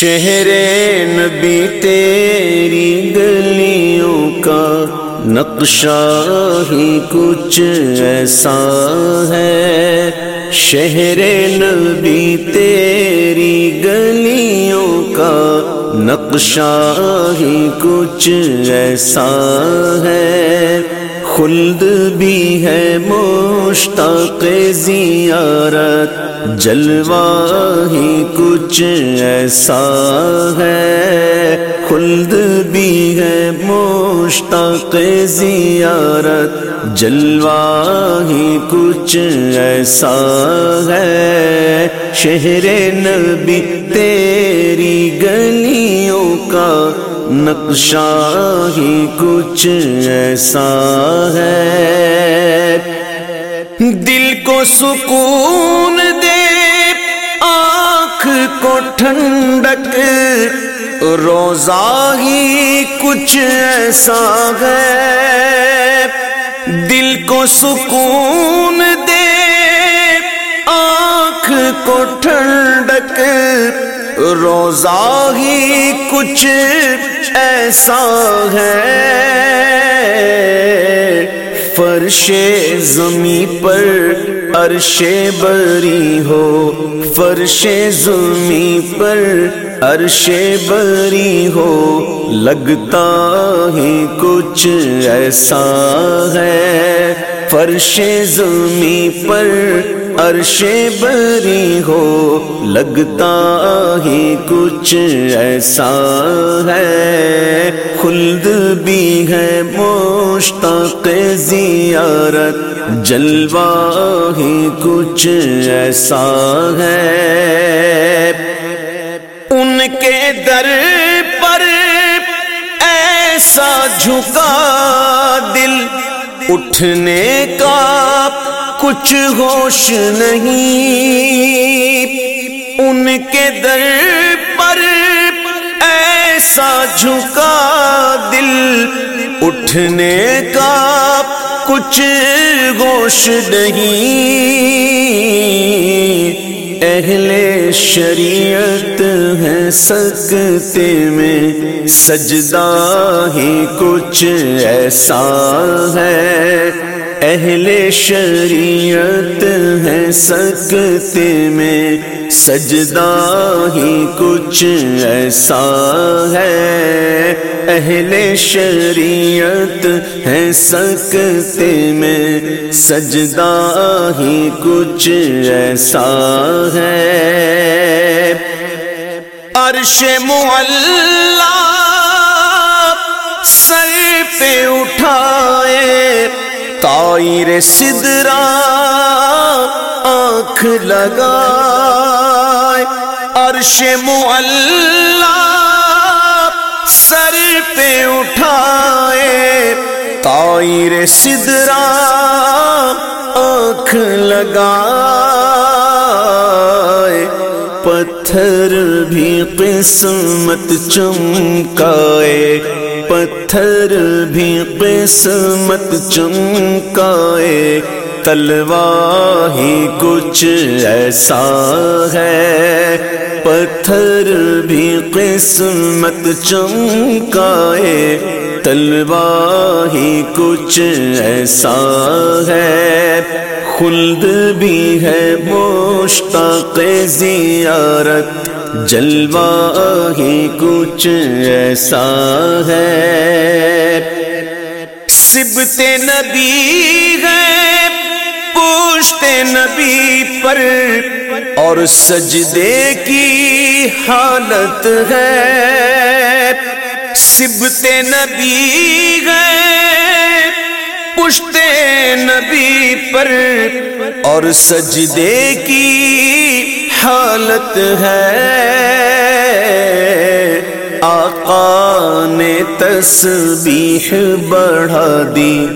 شہر نبی تیری گلیوں کا نقشہ ہی کچھ ایسا ہے۔ شہر نبی تیری گلیوں کا نقشہ ہی کچھ ایسا ہے۔ خلد بھی ہے مشتاق زیارت جلوہ ہی کچھ ایسا ہے، خلد بھی ہے مشتاق زیارت۔ جلوہ ہی کچھ ایسا ہے، شہر نبی تیری گلیوں کا نقشہ ہی کچھ ایسا ہے۔ دل کو سکون دے ٹھنڈک، روزہ ہی کچھ ایسا ہے۔ دل کو سکون دے، آنکھ کو ٹھنڈک۔ روزہ ہی کچھ ایسا ہے۔ فرش زمیں پر عرش بری ہو۔ فرش زمیں پر عرش بری ہو۔ لگتا ہی کچھ ایسا ہے۔ فرش زمیں پر عرش بری ہو، لگتا ہی کچھ ایسا ہے۔ خلد بھی ہے مشتاق زیارت، جلوہ ہی کچھ ایسا ہے۔ ان کے در پر ایسا جھکا دل اٹھنے کا کچھ ہوش نہیں۔ ان کے در پر ایسا جھکا دل۔ اٹھنے کا کچھ گوش نہیں۔ اہل شریعت ہے سکتے میں سجدہ ہی کچھ ایسا ہے۔ اہل شریعت ہے سکتے میں، سجدہ ہی کچھ ایسا ہے۔ اہل شریعت ہے سکتے میں، سجدہ ہی کچھ ایسا ہے۔ عرش معلّہ سر پہ تائر سدرا آنکھ لگائے، عرش معلّہ سر پہ اٹھائے تائر سدرا آنکھ لگائے، پتھر بھی قسمت چمکائے پتھر بھی قسمت چمکائے تلوا ہی کچھ ایسا ہے۔ پتھر بھی قسمت چمکائے تلوا ہی کچھ ایسا ہے۔ خلد بھی ہے مشتاق زیارت جلوہ ہی کچھ ایسا ہے۔ سبت نبی ہے پوشت نبی پر۔ اور سجدے کی حالت ہے۔ سبت نبی ہے پشت نبی پر۔ اور سجدے کی حالت ہے۔ آقا نے تسبیح بڑھا دی۔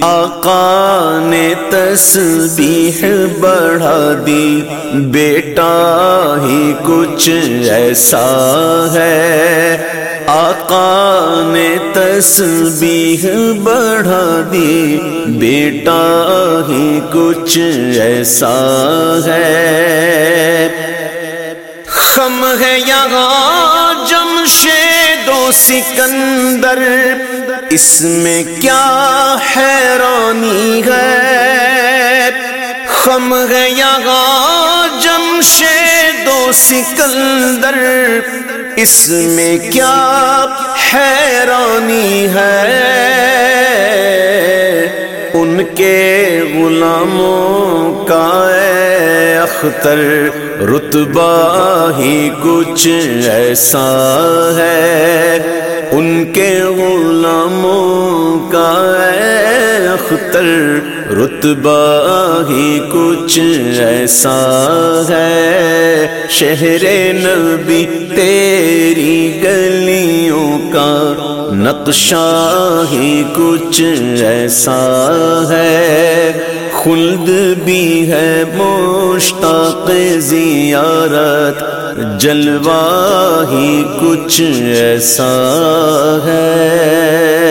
آقا نے تسبیح بڑھا دی۔ بیٹا ہی کچھ ایسا ہے۔ آقا نے تسبیح بڑھا دی۔ بیٹا ہی کچھ ایسا ہے۔ خم ہے یہاں جمشید و سکندر۔ اس میں کیا حیرانی ہے؟ خم ہے یہاں جمشید و سکندر، اس میں کیا حیرانی ہے؟ ان کے غلاموں کا اے اختر، رتبہ ہی کچھ ایسا ہے۔ ان کے غلاموں کا اے اختر رتبہ ہی کچھ ایسا ہے۔ شہر نبی، تیری گلیوں کا نقشہ ہی کچھ ایسا ہے۔ خلد بھی ہے مشتاق زیارت، جلوہ ہی کچھ ایسا ہے۔